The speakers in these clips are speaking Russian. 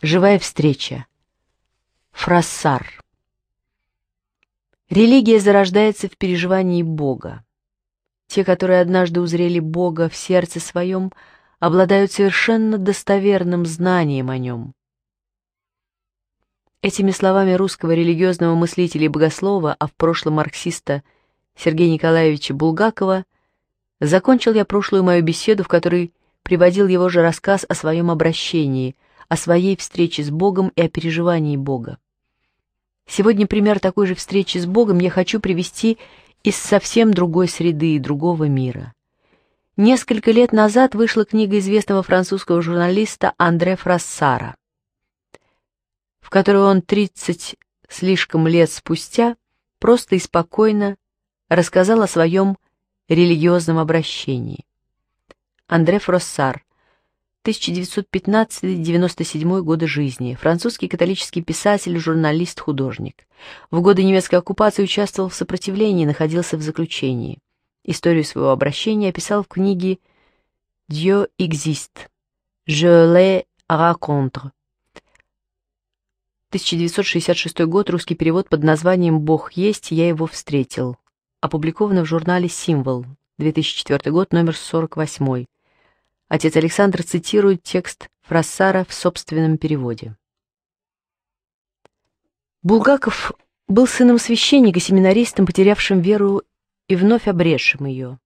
Живая встреча. Фрассар. Религия зарождается в переживании Бога. Те, которые однажды узрели Бога в сердце своем, обладают совершенно достоверным знанием о нем. Этими словами русского религиозного мыслителя и богослова, а в прошлом марксиста Сергея Николаевича Булгакова, закончил я прошлую мою беседу, в которой приводил его же рассказ о своем обращении – о своей встрече с Богом и о переживании Бога. Сегодня пример такой же встречи с Богом я хочу привести из совсем другой среды и другого мира. Несколько лет назад вышла книга известного французского журналиста Андре Фроссара, в которой он 30 слишком лет спустя просто и спокойно рассказал о своем религиозном обращении. Андре Фроссар, 1915-1997 годы жизни, французский католический писатель, журналист, художник. В годы немецкой оккупации участвовал в сопротивлении находился в заключении. Историю своего обращения описал в книге «Dieu existe. Je Le Raconte 1966 год, русский перевод под названием «Бог есть, я его встретил». Опубликовано в журнале «Символ», 2004 год, номер 48. Отец Александр цитирует текст Фроссара в собственном переводе. Булгаков был сыном священника, семинаристом, потерявшим веру и вновь обрежшим ее.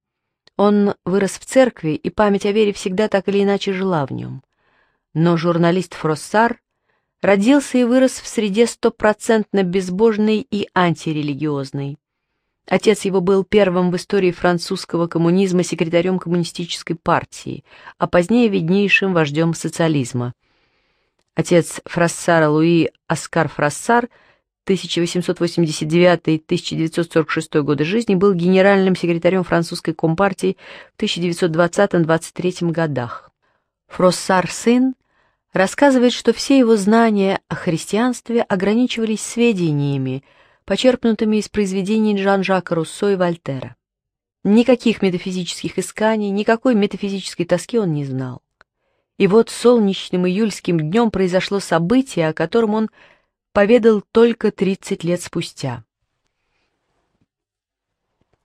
Он вырос в церкви, и память о вере всегда так или иначе жила в нем. Но журналист Фроссар родился и вырос в среде стопроцентно безбожной и антирелигиозной. Отец его был первым в истории французского коммунизма секретарем коммунистической партии, а позднее виднейшим вождем социализма. Отец Фрассара Луи Оскар Фроссар 1889-1946 годы жизни был генеральным секретарем французской компартии в 1920-23 годах. Фроссар сын рассказывает, что все его знания о христианстве ограничивались сведениями – почерпнутыми из произведений Жан-Жака Руссо и Вольтера. Никаких метафизических исканий, никакой метафизической тоски он не знал. И вот солнечным июльским днем произошло событие, о котором он поведал только 30 лет спустя.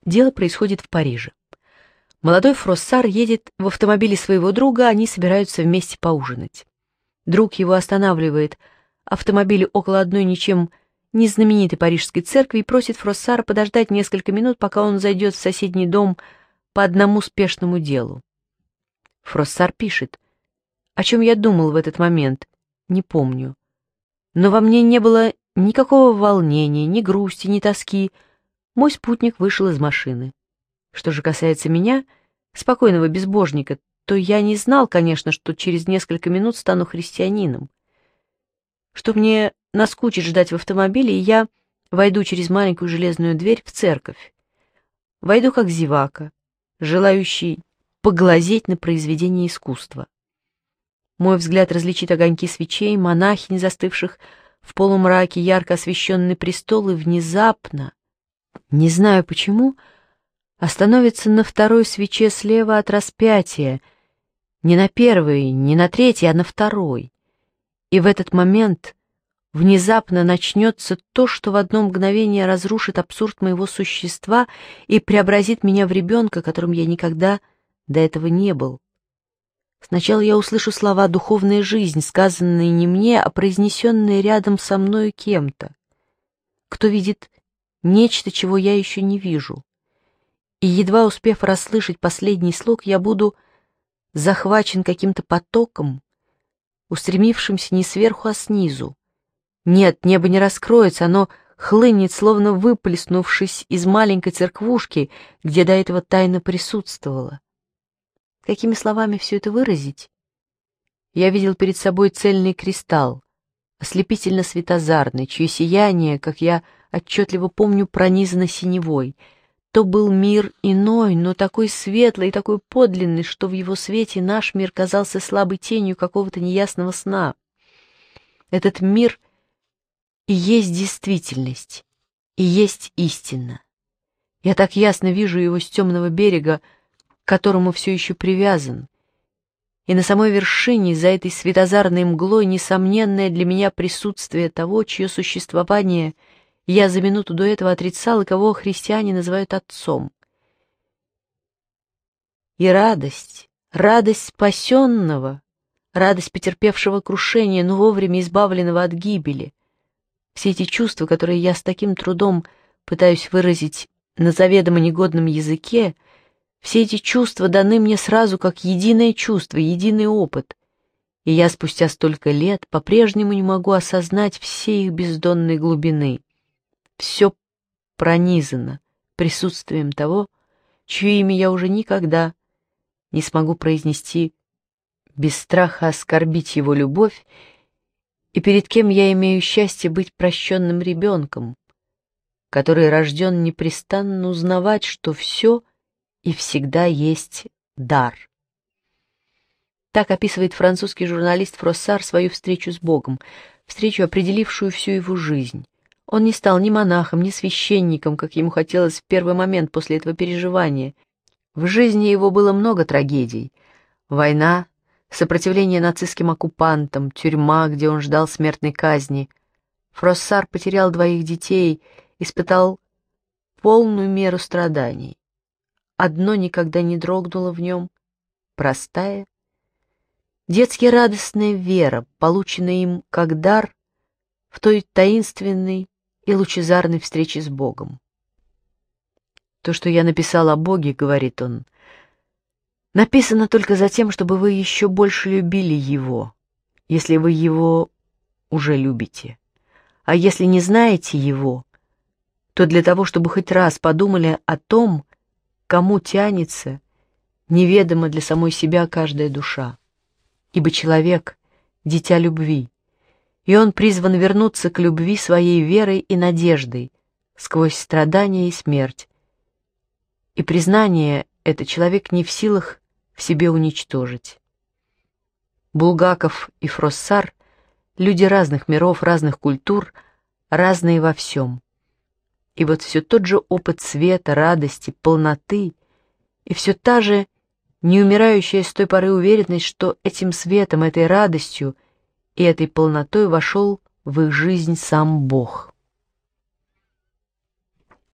Дело происходит в Париже. Молодой фроссар едет в автомобиле своего друга, они собираются вместе поужинать. Друг его останавливает. Автомобиль около одной ничем незнаменитой парижской церкви и просит Фроссара подождать несколько минут, пока он зайдет в соседний дом по одному спешному делу. Фроссар пишет. «О чем я думал в этот момент? Не помню. Но во мне не было никакого волнения, ни грусти, ни тоски. Мой спутник вышел из машины. Что же касается меня, спокойного безбожника, то я не знал, конечно, что через несколько минут стану христианином. Что мне наскучит ждать в автомобиле, и я войду через маленькую железную дверь в церковь. Войду как зевака, желающий поглазеть на произведение искусства. Мой взгляд различит огоньки свечей, монахинь, застывших в полумраке, ярко освещенный престол, и внезапно, не знаю почему, остановится на второй свече слева от распятия, не на первой, не на третьей, а на второй. И в этот момент внезапно начнется то, что в одно мгновение разрушит абсурд моего существа и преобразит меня в ребенка, которым я никогда до этого не был. Сначала я услышу слова «духовная жизнь», сказанные не мне, а произнесенные рядом со мною кем-то, кто видит нечто, чего я еще не вижу. И едва успев расслышать последний слог, я буду захвачен каким-то потоком, устремившимся не сверху, а снизу, нет, небо не раскроется, оно хлынет, словно выплеснувшись из маленькой церквушки, где до этого тайно присутствовало. Какими словами все это выразить? Я видел перед собой цельный кристалл, ослепительно светозарный, чье сияние, как я отчетливо помню, пронизано синевой. То был мир иной, но такой светлый и такой подлинный, что в его свете наш мир казался слабой тенью какого-то неясного сна. Этот мир — и есть действительность, и есть истина. Я так ясно вижу его с темного берега, к которому все еще привязан, и на самой вершине за этой светозарной мглой несомненное для меня присутствие того, чье существование я за минуту до этого отрицал и кого христиане называют отцом. И радость, радость спасенного, радость потерпевшего крушение, но вовремя избавленного от гибели, все эти чувства, которые я с таким трудом пытаюсь выразить на заведомо негодном языке, все эти чувства даны мне сразу как единое чувство, единый опыт. И я спустя столько лет по-прежнему не могу осознать всей их бездонной глубины. Все пронизано присутствием того, чье имя я уже никогда не смогу произнести без страха оскорбить его любовь и перед кем я имею счастье быть прощенным ребенком, который рожден непрестанно узнавать, что все и всегда есть дар. Так описывает французский журналист Фроссар свою встречу с Богом, встречу, определившую всю его жизнь. Он не стал ни монахом, ни священником, как ему хотелось в первый момент после этого переживания. В жизни его было много трагедий. Война, сопротивление нацистским оккупантам, тюрьма, где он ждал смертной казни. Фроссар потерял двоих детей, испытал полную меру страданий. Одно никогда не дрогнуло в нем, простая, детски радостная вера, полученная им как дар в той таинственной и лучезарной встрече с Богом. «То, что я написал о Боге, — говорит он, — написано только за тем, чтобы вы еще больше любили его, если вы его уже любите. А если не знаете его, то для того, чтобы хоть раз подумали о том, кому тянется неведомо для самой себя каждая душа. Ибо человек — дитя любви, и он призван вернуться к любви своей верой и надеждой сквозь страдания и смерть. И признание это человек не в силах в себе уничтожить. Булгаков и Фроссар — люди разных миров, разных культур, разные во всем. И вот все тот же опыт света, радости, полноты, и все та же неумирающая с той поры уверенность, что этим светом, этой радостью и этой полнотой вошел в их жизнь сам Бог.